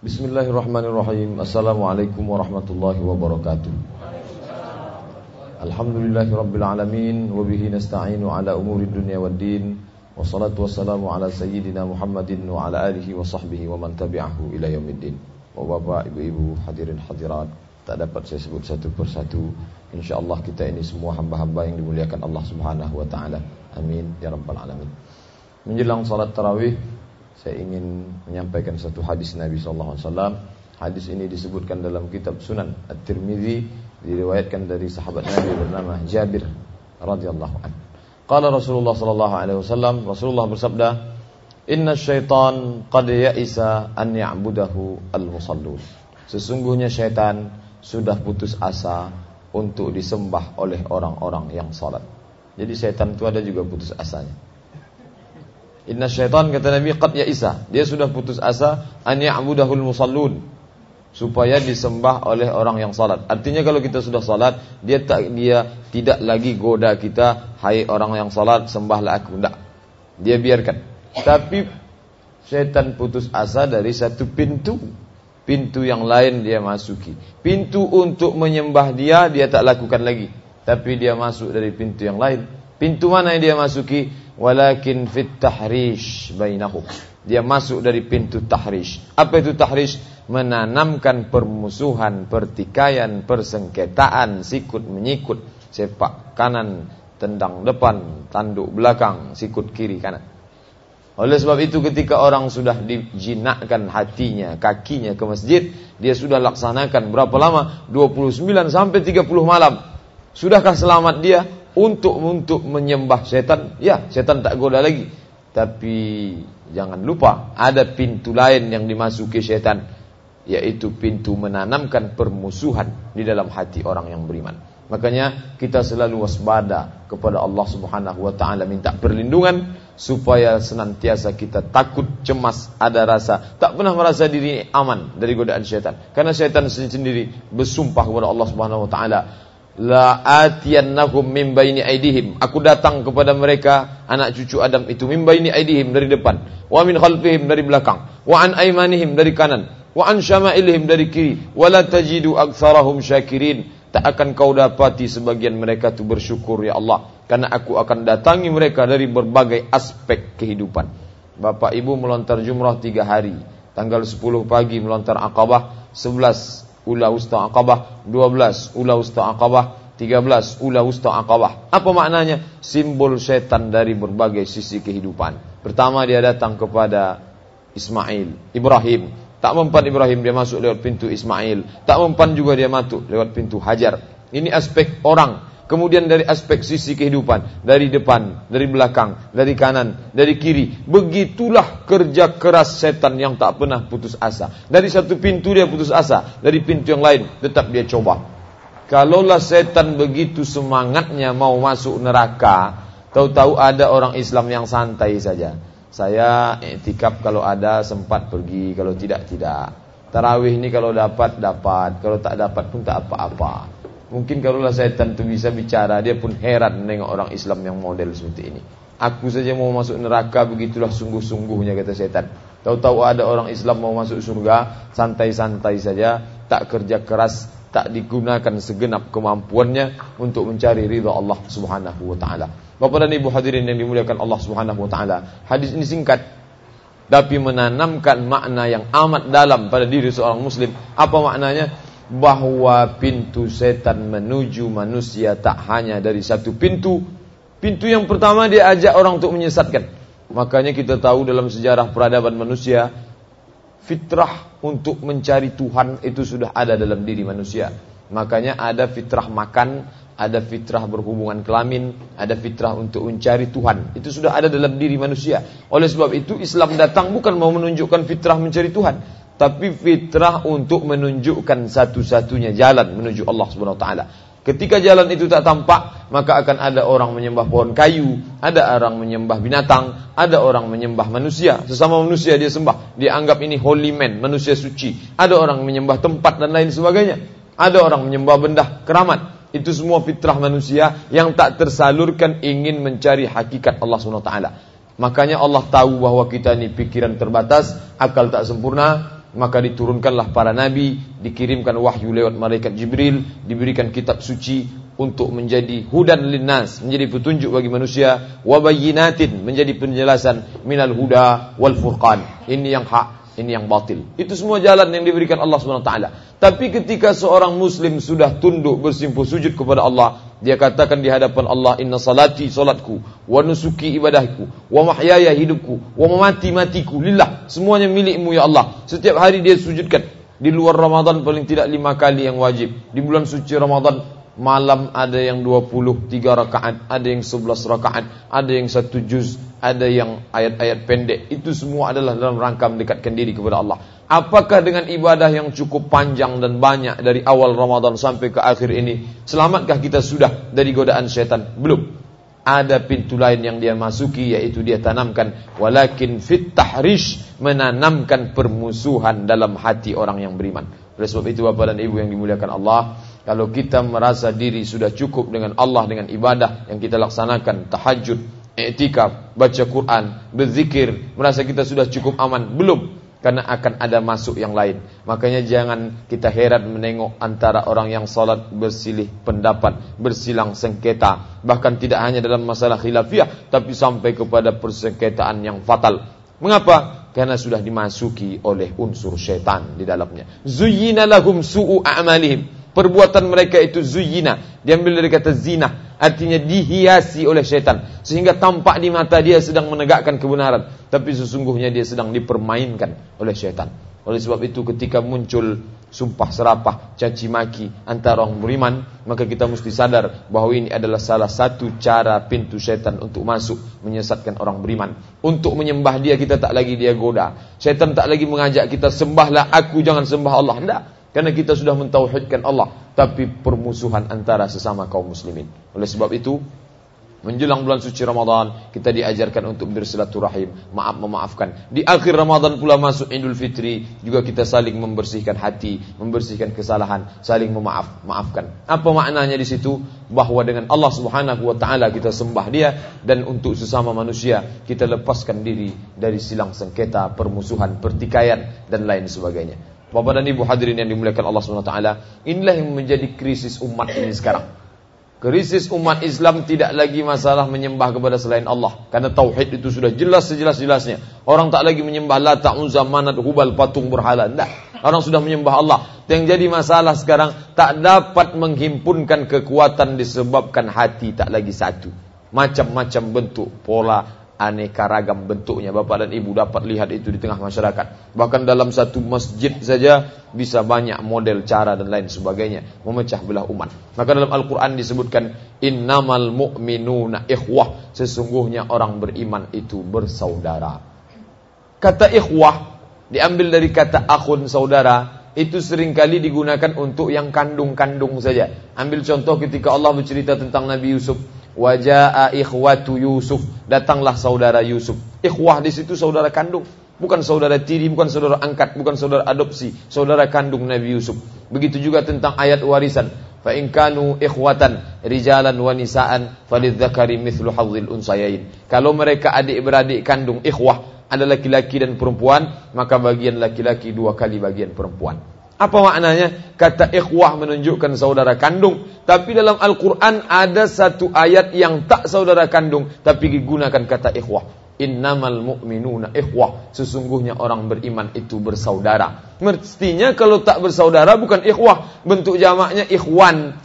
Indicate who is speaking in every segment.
Speaker 1: Bismillahirrahmanirrahim. Assalamualaikum warahmatullahi wabarakatuh. Alhamdulillahirabbil alamin wa bihi nasta'inu ala umuri dunya waddin. Wassalatu wassalamu ala sayyidina Muhammadin wa ala alihi wa sahbihi wa man tabi'ahu ila yaumiddin. Wa bapak, ibu-ibu, hadirin hadirat, tak dapat saya sebut satu persatu. Insyaallah kita ini semua hamba-hamba yang dimuliakan Allah Subhanahu wa taala. Amin ya rabbal alamin. Menjelang salat tarawih saya ingin menyampaikan satu hadis Nabi sallallahu alaihi wasallam. Hadis ini disebutkan dalam kitab Sunan At-Tirmizi diriwayatkan dari sahabat Nabi bernama Jabir radhiyallahu anhu. Qala Rasulullah sallallahu alaihi wasallam, Rasulullah bersabda, "Inna syaitan qad ya'isa an ya'budahu al-musallun." Sesungguhnya syaitan sudah putus asa untuk disembah oleh orang-orang yang salat. Jadi syaitan itu ada juga putus asanya. Inna syaitan kata Nabi qad ya Isa. Dia sudah putus asa an ya'budahul musallun supaya disembah oleh orang yang salat. Artinya kalau kita sudah salat, dia tak dia tidak lagi goda kita, hai orang yang salat, sembahlah aku. Tidak. Dia biarkan. Tapi syaitan putus asa dari satu pintu. Pintu yang lain dia masuki. Pintu untuk menyembah dia dia tak lakukan lagi. Tapi dia masuk dari pintu yang lain. Pintu mana yang dia masuki? Walakin fit tahrish bainahum. Dia masuk dari pintu tahrish. Apa itu tahrish? Menanamkan permusuhan, pertikaian, persengketaan, sikut menyikut, sepak kanan, tendang depan, tanduk belakang, sikut kiri kanan. Oleh sebab itu ketika orang sudah dijinakkan hatinya, kakinya ke masjid, dia sudah laksanakan berapa lama? 29 sampai 30 malam. Sudahkah selamat dia? Untuk untuk menyembah setan, ya setan tak goda lagi. Tapi jangan lupa ada pintu lain yang dimasuki setan, yaitu pintu menanamkan permusuhan di dalam hati orang yang beriman. Makanya kita selalu waspada kepada Allah Subhanahu wa taala minta perlindungan supaya senantiasa kita takut, cemas, ada rasa tak pernah merasa diri aman dari godaan syaitan. Karena syaitan sendiri bersumpah kepada Allah Subhanahu wa taala, la min baini aidihim. Aku datang kepada mereka anak cucu Adam itu min baini aidihim dari depan. Wa min khalfihim dari belakang. Wa an aymanihim dari kanan. Wa an syama'ilihim dari kiri. Wa la tajidu aktsarahum syakirin. Tak akan kau dapati sebagian mereka itu bersyukur ya Allah. Karena aku akan datangi mereka dari berbagai aspek kehidupan. Bapak Ibu melontar jumrah tiga hari. Tanggal 10 pagi melontar Aqabah. 11 ula usta aqabah, 12 ula usta aqabah, 13 ula usta aqabah. Apa maknanya? Simbol setan dari berbagai sisi kehidupan. Pertama dia datang kepada Ismail, Ibrahim. Tak mempan Ibrahim dia masuk lewat pintu Ismail. Tak mempan juga dia masuk lewat pintu Hajar. Ini aspek orang Kemudian dari aspek sisi kehidupan, dari depan, dari belakang, dari kanan, dari kiri. Begitulah kerja keras setan yang tak pernah putus asa. Dari satu pintu dia putus asa, dari pintu yang lain tetap dia coba. Kalaulah setan begitu semangatnya mau masuk neraka, tahu-tahu ada orang Islam yang santai saja. Saya etikap kalau ada sempat pergi, kalau tidak tidak. Tarawih ini kalau dapat dapat, kalau tak dapat pun tak apa-apa. Mungkin kalaulah setan itu bisa bicara, dia pun heran menengok orang Islam yang model seperti ini. Aku saja mau masuk neraka begitulah sungguh-sungguhnya kata setan. Tahu-tahu ada orang Islam mau masuk surga, santai-santai saja, tak kerja keras, tak digunakan segenap kemampuannya untuk mencari ridha Allah Subhanahu wa taala. Bapak dan Ibu hadirin yang dimuliakan Allah Subhanahu wa taala. Hadis ini singkat tapi menanamkan makna yang amat dalam pada diri seorang muslim. Apa maknanya? Bahwa pintu setan menuju manusia tak hanya dari satu pintu. Pintu yang pertama dia ajak orang untuk menyesatkan. Makanya kita tahu dalam sejarah peradaban manusia, fitrah untuk mencari Tuhan itu sudah ada dalam diri manusia. Makanya ada fitrah makan, ada fitrah berhubungan kelamin, ada fitrah untuk mencari Tuhan. Itu sudah ada dalam diri manusia. Oleh sebab itu Islam datang bukan mau menunjukkan fitrah mencari Tuhan, tapi fitrah untuk menunjukkan satu-satunya jalan menuju Allah Subhanahu wa taala. Ketika jalan itu tak tampak, maka akan ada orang menyembah pohon kayu, ada orang menyembah binatang, ada orang menyembah manusia. Sesama manusia dia sembah, dia anggap ini holy man, manusia suci. Ada orang menyembah tempat dan lain sebagainya. Ada orang menyembah benda keramat. Itu semua fitrah manusia yang tak tersalurkan ingin mencari hakikat Allah Subhanahu wa taala. Makanya Allah tahu bahwa kita ini pikiran terbatas, akal tak sempurna, maka diturunkanlah para nabi, dikirimkan wahyu lewat malaikat Jibril, diberikan kitab suci untuk menjadi hudan linnas, menjadi petunjuk bagi manusia, wabayinatin menjadi penjelasan minal huda wal furqan. Ini yang hak, ini yang batil. Itu semua jalan yang diberikan Allah taala. Tapi ketika seorang muslim sudah tunduk bersimpuh sujud kepada Allah, dia katakan di hadapan Allah, Inna salati salatku, wa nusuki ibadahku, wa mahyaya hidupku, wa mamati matiku, lillah. Semuanya milikmu ya Allah. Setiap hari dia sujudkan. Di luar Ramadan paling tidak lima kali yang wajib. Di bulan suci Ramadan malam ada yang 23 rakaat, ada yang 11 rakaat, ada yang satu juz, ada yang ayat-ayat pendek. Itu semua adalah dalam rangka mendekatkan diri kepada Allah. Apakah dengan ibadah yang cukup panjang dan banyak dari awal Ramadan sampai ke akhir ini, selamatkah kita sudah dari godaan setan? Belum. Ada pintu lain yang dia masuki yaitu dia tanamkan walakin fit tahrish menanamkan permusuhan dalam hati orang yang beriman. Oleh sebab itu Bapak dan Ibu yang dimuliakan Allah, kalau kita merasa diri sudah cukup dengan Allah dengan ibadah yang kita laksanakan, tahajud, i'tikaf, baca Quran, berzikir, merasa kita sudah cukup aman, belum karena akan ada masuk yang lain. Makanya jangan kita heran menengok antara orang yang salat bersilih pendapat, bersilang sengketa, bahkan tidak hanya dalam masalah khilafiyah, tapi sampai kepada persengketaan yang fatal. Mengapa? Karena sudah dimasuki oleh unsur syaitan di dalamnya. Zuyyina lahum su'u a'malihim. Perbuatan mereka itu zuyina. Diambil dari kata zina. Artinya dihiasi oleh syaitan. Sehingga tampak di mata dia sedang menegakkan kebenaran. Tapi sesungguhnya dia sedang dipermainkan oleh syaitan. Oleh sebab itu ketika muncul sumpah serapah, caci maki antara orang beriman, maka kita mesti sadar bahwa ini adalah salah satu cara pintu syaitan untuk masuk menyesatkan orang beriman. Untuk menyembah dia kita tak lagi dia goda. Syaitan tak lagi mengajak kita sembahlah aku jangan sembah Allah. Tidak. Karena kita sudah mentauhidkan Allah, tapi permusuhan antara sesama kaum muslimin. Oleh sebab itu, menjelang bulan suci Ramadan, kita diajarkan untuk bersilaturahim, maaf memaafkan. Di akhir Ramadan pula masuk Idul Fitri, juga kita saling membersihkan hati, membersihkan kesalahan, saling memaaf, maafkan. Apa maknanya di situ? Bahwa dengan Allah Subhanahu wa taala kita sembah Dia dan untuk sesama manusia kita lepaskan diri dari silang sengketa, permusuhan, pertikaian dan lain sebagainya. Bapak dan Ibu hadirin yang dimuliakan Allah SWT Inilah yang menjadi krisis umat ini sekarang. Krisis umat Islam tidak lagi masalah menyembah kepada selain Allah. Karena Tauhid itu sudah jelas sejelas-jelasnya. Orang tak lagi menyembah Lata, Uzza, Manat, Hubal, Patung, Berhala Tidak Orang sudah menyembah Allah. Yang jadi masalah sekarang Tak dapat menghimpunkan kekuatan disebabkan hati tak lagi satu. Macam-macam bentuk, pola, aneka ragam bentuknya Bapak dan Ibu dapat lihat itu di tengah masyarakat. Bahkan dalam satu masjid saja bisa banyak model cara dan lain sebagainya memecah belah umat. Maka dalam Al-Qur'an disebutkan innamal mu'minuna ikhwah, sesungguhnya orang beriman itu bersaudara. Kata ikhwah diambil dari kata akhun saudara itu sering kali digunakan untuk yang kandung-kandung saja. Ambil contoh ketika Allah bercerita tentang Nabi Yusuf Wajah ikhwatu Yusuf. Datanglah saudara Yusuf. Ikhwah di situ saudara kandung. Bukan saudara tiri, bukan saudara angkat, bukan saudara adopsi. Saudara kandung Nabi Yusuf. Begitu juga tentang ayat warisan. Fa in kanu ikhwatan rijalan wa nisaan falidzakari mithlu hadzil unsayain. Kalau mereka adik-beradik kandung ikhwah ada laki-laki dan perempuan, maka bagian laki-laki dua kali bagian perempuan. Apa maknanya? Kata ikhwah menunjukkan saudara kandung. Tapi dalam Al-Quran ada satu ayat yang tak saudara kandung. Tapi digunakan kata ikhwah. Innamal mu'minuna ikhwah. Sesungguhnya orang beriman itu bersaudara. Mestinya kalau tak bersaudara bukan ikhwah. Bentuk jamaknya ikhwan.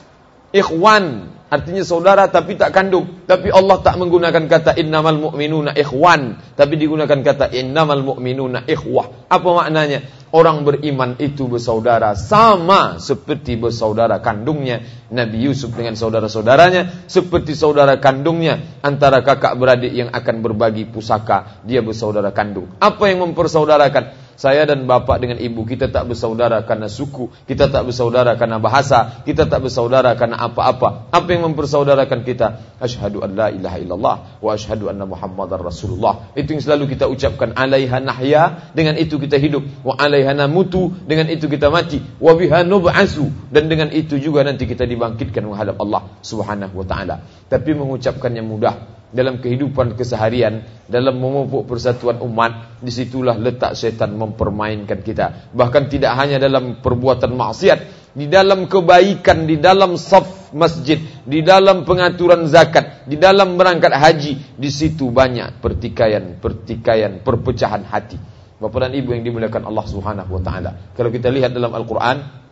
Speaker 1: Ikhwan. Artinya saudara tapi tak kandung. Tapi Allah tak menggunakan kata innamal mu'minuna ikhwan. Tapi digunakan kata innamal mu'minuna ikhwah. Apa maknanya? Orang beriman itu bersaudara sama seperti bersaudara kandungnya Nabi Yusuf dengan saudara-saudaranya seperti saudara kandungnya antara kakak beradik yang akan berbagi pusaka dia bersaudara kandung. Apa yang mempersaudarakan? Saya dan bapak dengan ibu kita tak bersaudara karena suku, kita tak bersaudara karena bahasa, kita tak bersaudara karena apa-apa. Apa yang mempersaudarakan kita? Asyhadu an la ilaha illallah wa asyhadu anna Muhammadar Rasulullah. Itu yang selalu kita ucapkan alaiha nahya, dengan itu kita hidup. Wa alaiha namutu, dengan itu kita mati. Wa biha nub'asu, dan dengan itu juga nanti kita dibangkitkan menghadap Allah Subhanahu wa taala. Tapi mengucapkannya mudah dalam kehidupan keseharian, dalam memupuk persatuan umat, di situlah letak setan mempermainkan kita. Bahkan tidak hanya dalam perbuatan maksiat, di dalam kebaikan, di dalam saf masjid, di dalam pengaturan zakat, di dalam berangkat haji, di situ banyak pertikaian, pertikaian, perpecahan hati. Bapak dan Ibu yang dimuliakan Allah Subhanahu wa taala. Kalau kita lihat dalam Al-Qur'an,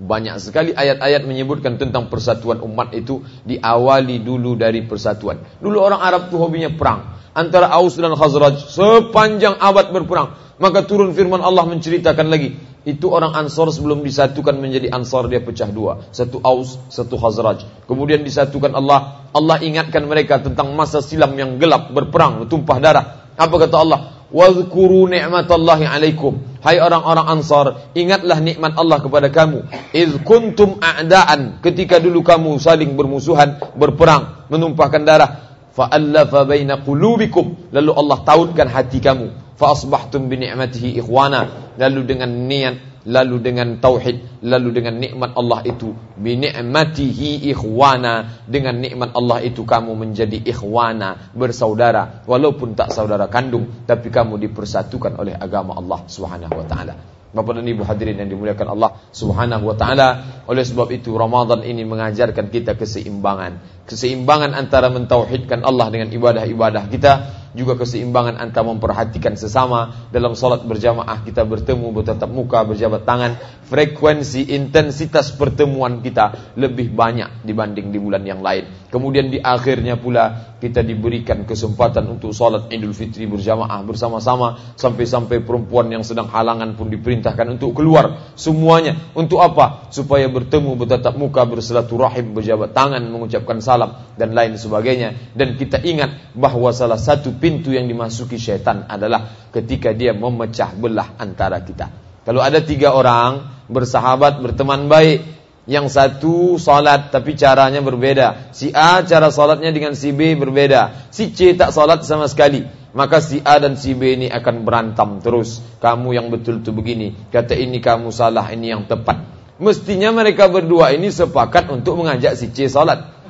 Speaker 1: banyak sekali ayat-ayat menyebutkan tentang persatuan umat itu diawali dulu dari persatuan. Dulu orang Arab itu hobinya perang. Antara Aus dan Khazraj sepanjang abad berperang. Maka turun firman Allah menceritakan lagi. Itu orang Ansor sebelum disatukan menjadi Ansor dia pecah dua. Satu Aus, satu Khazraj. Kemudian disatukan Allah. Allah ingatkan mereka tentang masa silam yang gelap berperang, tumpah darah. Apa kata Allah? Wadhkuru ni'matallahi alaikum. Hai orang-orang Ansar, ingatlah nikmat Allah kepada kamu. Iz kuntum a'daan, ketika dulu kamu saling bermusuhan, berperang, menumpahkan darah. Fa'allafa baina qulubikum, lalu Allah tautkan hati kamu. Fa asbahtum ikhwana, lalu dengan niat lalu dengan tauhid, lalu dengan nikmat Allah itu, bi ikhwana, dengan nikmat Allah itu kamu menjadi ikhwana, bersaudara, walaupun tak saudara kandung, tapi kamu dipersatukan oleh agama Allah Subhanahu wa taala. Bapak dan Ibu hadirin yang dimuliakan Allah Subhanahu wa taala. Oleh sebab itu Ramadan ini mengajarkan kita keseimbangan. Keseimbangan antara mentauhidkan Allah dengan ibadah-ibadah kita juga keseimbangan antara memperhatikan sesama dalam salat berjamaah kita bertemu bertatap muka berjabat tangan. Frekuensi intensitas pertemuan kita lebih banyak dibanding di bulan yang lain kemudian di akhirnya pula kita diberikan kesempatan untuk salat Idul Fitri berjamaah bersama-sama sampai-sampai perempuan yang sedang halangan pun diperintahkan untuk keluar semuanya. Untuk apa? Supaya bertemu bertatap muka bersilaturahim berjabat tangan mengucapkan salam dan lain sebagainya. Dan kita ingat bahwa salah satu pintu yang dimasuki syaitan adalah ketika dia memecah belah antara kita. Kalau ada tiga orang bersahabat, berteman baik, yang satu salat tapi caranya berbeda. Si A cara salatnya dengan si B berbeda. Si C tak salat sama sekali. Maka si A dan si B ini akan berantem terus. Kamu yang betul tu begini. Kata ini kamu salah, ini yang tepat. Mestinya mereka berdua ini sepakat untuk mengajak si C salat.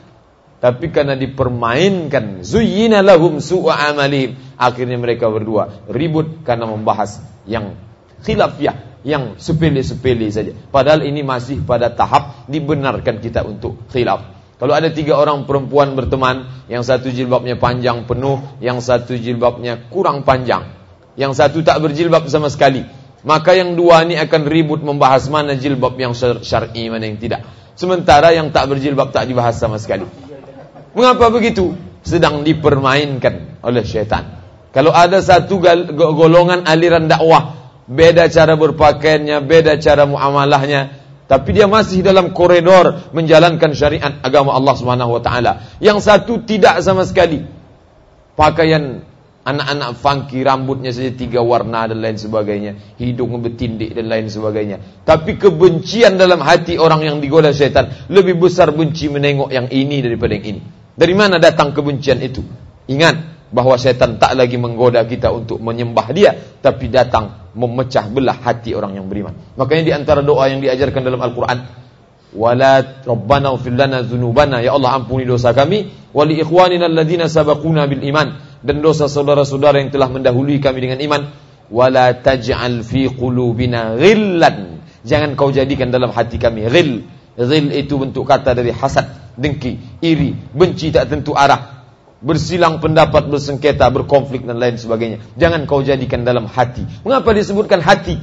Speaker 1: Tapi karena dipermainkan, zuyyina lahum su'a amalihim. Akhirnya mereka berdua ribut karena membahas yang khilafiyah, yang sepele-sepele saja. Padahal ini masih pada tahap dibenarkan kita untuk khilaf. Kalau ada tiga orang perempuan berteman, yang satu jilbabnya panjang penuh, yang satu jilbabnya kurang panjang, yang satu tak berjilbab sama sekali. Maka yang dua ini akan ribut membahas mana jilbab yang syar'i, mana yang tidak. Sementara yang tak berjilbab tak dibahas sama sekali. Mengapa begitu? Sedang dipermainkan oleh syaitan. Kalau ada satu golongan aliran dakwah, beda cara berpakaiannya, beda cara muamalahnya, tapi dia masih dalam koridor menjalankan syariat agama Allah Subhanahu wa taala. Yang satu tidak sama sekali. Pakaian anak-anak funky, rambutnya saja tiga warna dan lain sebagainya, hidung bertindik dan lain sebagainya. Tapi kebencian dalam hati orang yang digoda syaitan lebih besar benci menengok yang ini daripada yang ini. Dari mana datang kebencian itu? Ingat bahwa setan tak lagi menggoda kita untuk menyembah dia, tapi datang memecah belah hati orang yang beriman. Makanya di antara doa yang diajarkan dalam Al-Quran, wala rabbana ighfir lana dzunubana ya Allah ampuni dosa kami. Wa li ikhwanina alladziina sabaquna bil iman. Dan dosa saudara-saudara yang telah mendahului kami dengan iman. Wala taj'al fi qulubina ghillan. Jangan kau jadikan dalam hati kami ghil. Ghil itu bentuk kata dari hasad dengki, iri, benci tak tentu arah, bersilang pendapat, bersengketa, berkonflik dan lain sebagainya. Jangan kau jadikan dalam hati. Mengapa disebutkan hati?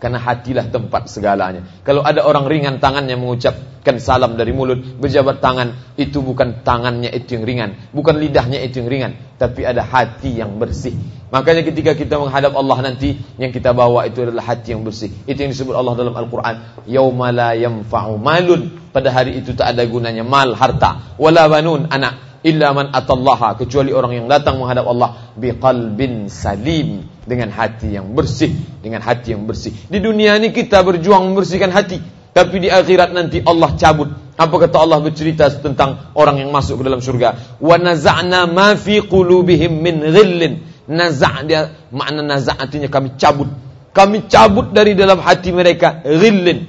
Speaker 1: Karena hatilah tempat segalanya. Kalau ada orang ringan tangannya mengucapkan salam dari mulut, berjabat tangan, itu bukan tangannya itu yang ringan, bukan lidahnya itu yang ringan, tapi ada hati yang bersih. Makanya ketika kita menghadap Allah nanti, yang kita bawa itu adalah hati yang bersih. Itu yang disebut Allah dalam Al-Quran. Yawma la yamfa'u malun. Pada hari itu tak ada gunanya mal, harta. Wala banun, anak. Illa man atallaha. Kecuali orang yang datang menghadap Allah. Biqalbin salim dengan hati yang bersih, dengan hati yang bersih. Di dunia ini kita berjuang membersihkan hati, tapi di akhirat nanti Allah cabut. Apa kata Allah bercerita tentang orang yang masuk ke dalam surga? Wa naza'na ma fi qulubihim min ghillin. Naza' dia makna naza' artinya kami cabut. Kami cabut dari dalam hati mereka ghillin.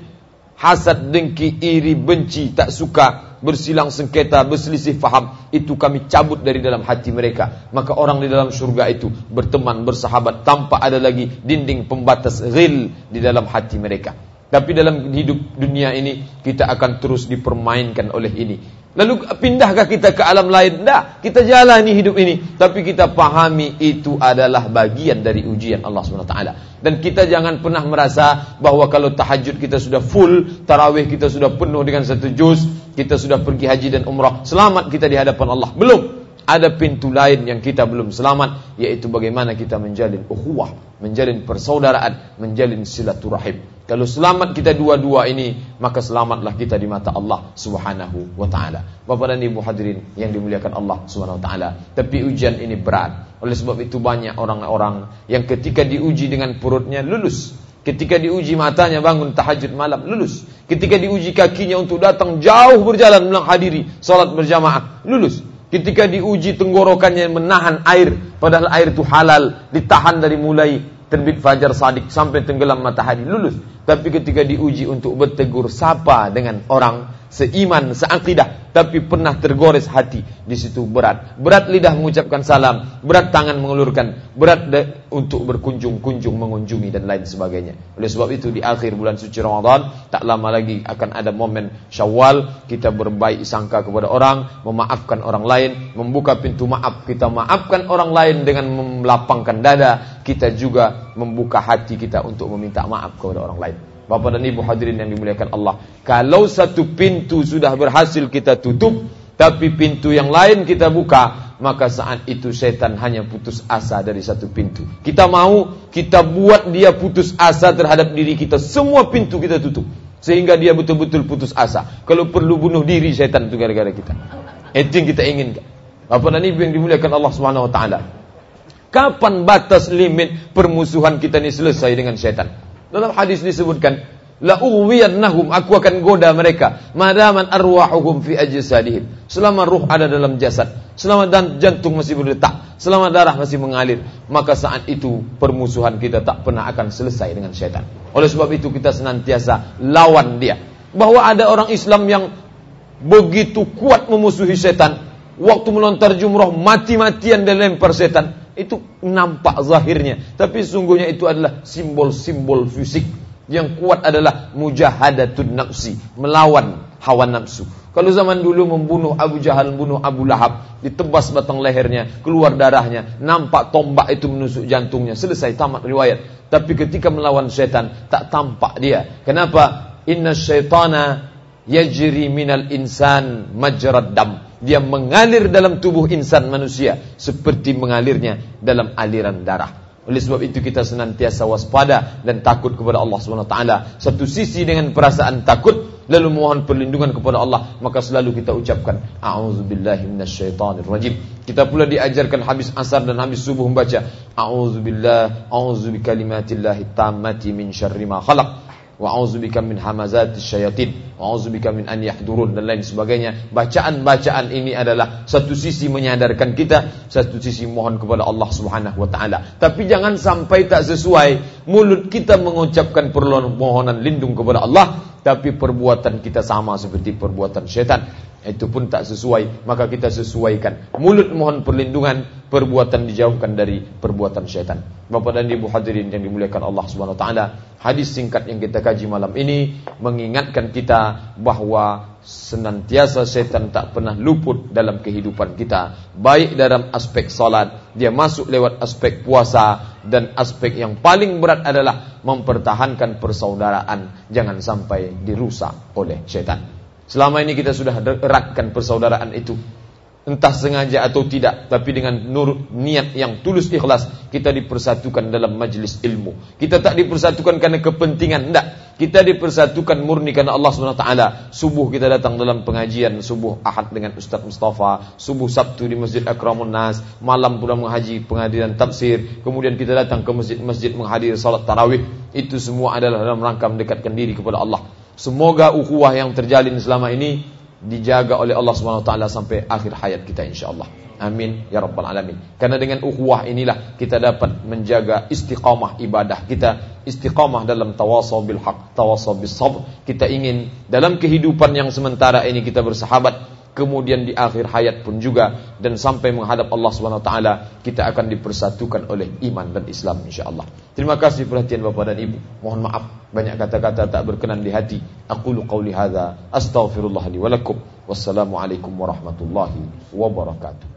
Speaker 1: Hasad, dengki, iri, benci, tak suka bersilang sengketa, berselisih faham, itu kami cabut dari dalam hati mereka. Maka orang di dalam surga itu berteman, bersahabat tanpa ada lagi dinding pembatas ghil di dalam hati mereka. Tapi dalam hidup dunia ini kita akan terus dipermainkan oleh ini. Lalu pindahkah kita ke alam lain? Tidak, kita jalani hidup ini. Tapi kita pahami itu adalah bagian dari ujian Allah SWT. Dan kita jangan pernah merasa bahwa kalau tahajud kita sudah full, tarawih kita sudah penuh dengan satu juz, kita sudah pergi haji dan umrah, selamat kita di hadapan Allah. Belum. Ada pintu lain yang kita belum selamat, yaitu bagaimana kita menjalin ukhuwah, menjalin persaudaraan, menjalin silaturahim. Kalau selamat kita dua-dua ini, maka selamatlah kita di mata Allah Subhanahu wa taala. Bapak dan Ibu hadirin yang dimuliakan Allah Subhanahu wa taala. Tapi ujian ini berat. Oleh sebab itu banyak orang-orang yang ketika diuji dengan perutnya lulus. Ketika diuji matanya bangun tahajud malam lulus. Ketika diuji kakinya untuk datang jauh berjalan menghadiri salat berjamaah lulus. Ketika diuji tenggorokannya menahan air padahal air itu halal ditahan dari mulai terbit fajar sadik sampai tenggelam matahari lulus tapi ketika diuji untuk bertegur sapa dengan orang seiman, seakidah, tapi pernah tergores hati, di situ berat. Berat lidah mengucapkan salam, berat tangan mengulurkan, berat untuk berkunjung-kunjung mengunjungi dan lain sebagainya. Oleh sebab itu di akhir bulan suci Ramadan, tak lama lagi akan ada momen Syawal, kita berbaik sangka kepada orang, memaafkan orang lain, membuka pintu maaf, kita maafkan orang lain dengan melapangkan dada, kita juga membuka hati kita untuk meminta maaf kepada orang lain. Bapak dan Ibu hadirin yang dimuliakan Allah. Kalau satu pintu sudah berhasil kita tutup, tapi pintu yang lain kita buka, maka saat itu setan hanya putus asa dari satu pintu. Kita mau kita buat dia putus asa terhadap diri kita, semua pintu kita tutup. Sehingga dia betul-betul putus asa. Kalau perlu bunuh diri setan itu gara-gara kita. Itu yang kita inginkan. Bapak dan Ibu yang dimuliakan Allah Subhanahu wa taala. Kapan batas limit permusuhan kita ini selesai dengan setan? Dalam hadis disebutkan, la aku akan goda mereka. Madaman arwahuhum fi ajsadihim. Selama ruh ada dalam jasad selama dan jantung masih berdetak selama darah masih mengalir maka saat itu permusuhan kita tak pernah akan selesai dengan syaitan. Oleh sebab itu kita senantiasa lawan dia. Bahwa ada orang Islam yang begitu kuat memusuhi setan waktu melontar jumroh mati-matian dan lempar setan itu nampak zahirnya tapi sungguhnya itu adalah simbol-simbol fisik yang kuat adalah mujahadatun nafsi melawan hawa nafsu kalau zaman dulu membunuh Abu Jahal, membunuh Abu Lahab, ditebas batang lehernya, keluar darahnya, nampak tombak itu menusuk jantungnya, selesai tamat riwayat. Tapi ketika melawan setan, tak tampak dia. Kenapa? Inna syaitana yajri minal insan majrad dam. Dia mengalir dalam tubuh insan manusia seperti mengalirnya dalam aliran darah. Oleh sebab itu kita senantiasa waspada dan takut kepada Allah taala. Satu sisi dengan perasaan takut lalu mohon perlindungan kepada Allah, maka selalu kita ucapkan a'udzubillahi rajim. Kita pula diajarkan habis asar dan habis subuh membaca a'udzubillah a'udzu bikalimatillahi tammati min syarri ma khalaq wa a'udzubika min hamazati syayatin wa a'udzubika min an yahdurun dan lain sebagainya. Bacaan-bacaan ini adalah satu sisi menyadarkan kita, satu sisi mohon kepada Allah Subhanahu wa taala. Tapi jangan sampai tak sesuai mulut kita mengucapkan permohonan lindung kepada Allah, tapi perbuatan kita sama seperti perbuatan syaitan. Itu pun tak sesuai. Maka kita sesuaikan. Mulut mohon perlindungan perbuatan dijauhkan dari perbuatan syaitan. Bapak dan Ibu hadirin yang dimuliakan Allah Subhanahu wa taala hadis singkat yang kita kaji malam ini mengingatkan kita bahwa senantiasa setan tak pernah luput dalam kehidupan kita. Baik dalam aspek salat dia masuk lewat aspek puasa dan aspek yang paling berat adalah mempertahankan persaudaraan jangan sampai dirusak oleh syaitan Selama ini kita sudah eratkan persaudaraan itu. Entah sengaja atau tidak, tapi dengan nur niat yang tulus ikhlas, kita dipersatukan dalam majlis ilmu. Kita tak dipersatukan karena kepentingan, tidak. Kita dipersatukan murni karena Allah SWT. Subuh kita datang dalam pengajian, subuh ahad dengan Ustaz Mustafa, subuh Sabtu di Masjid Akramun Nas, malam pula menghaji pengadilan tafsir, kemudian kita datang ke masjid-masjid menghadiri salat tarawih. Itu semua adalah dalam rangka mendekatkan diri kepada Allah. Semoga ukhuwah yang terjalin selama ini dijaga oleh Allah Subhanahu wa taala sampai akhir hayat kita insyaallah. Amin ya rabbal alamin. Karena dengan ukhuwah inilah kita dapat menjaga istiqamah ibadah kita, istiqamah dalam tawasaw bil haq, tawasaw bis sabr. Kita ingin dalam kehidupan yang sementara ini kita bersahabat, kemudian di akhir hayat pun juga dan sampai menghadap Allah Subhanahu wa taala kita akan dipersatukan oleh iman dan Islam insyaallah. Terima kasih perhatian Bapak dan Ibu. Mohon maaf banyak kata-kata tak berkenan di hati. Aku qauli hadza astaghfirullah li wa lakum. Wassalamualaikum warahmatullahi wabarakatuh.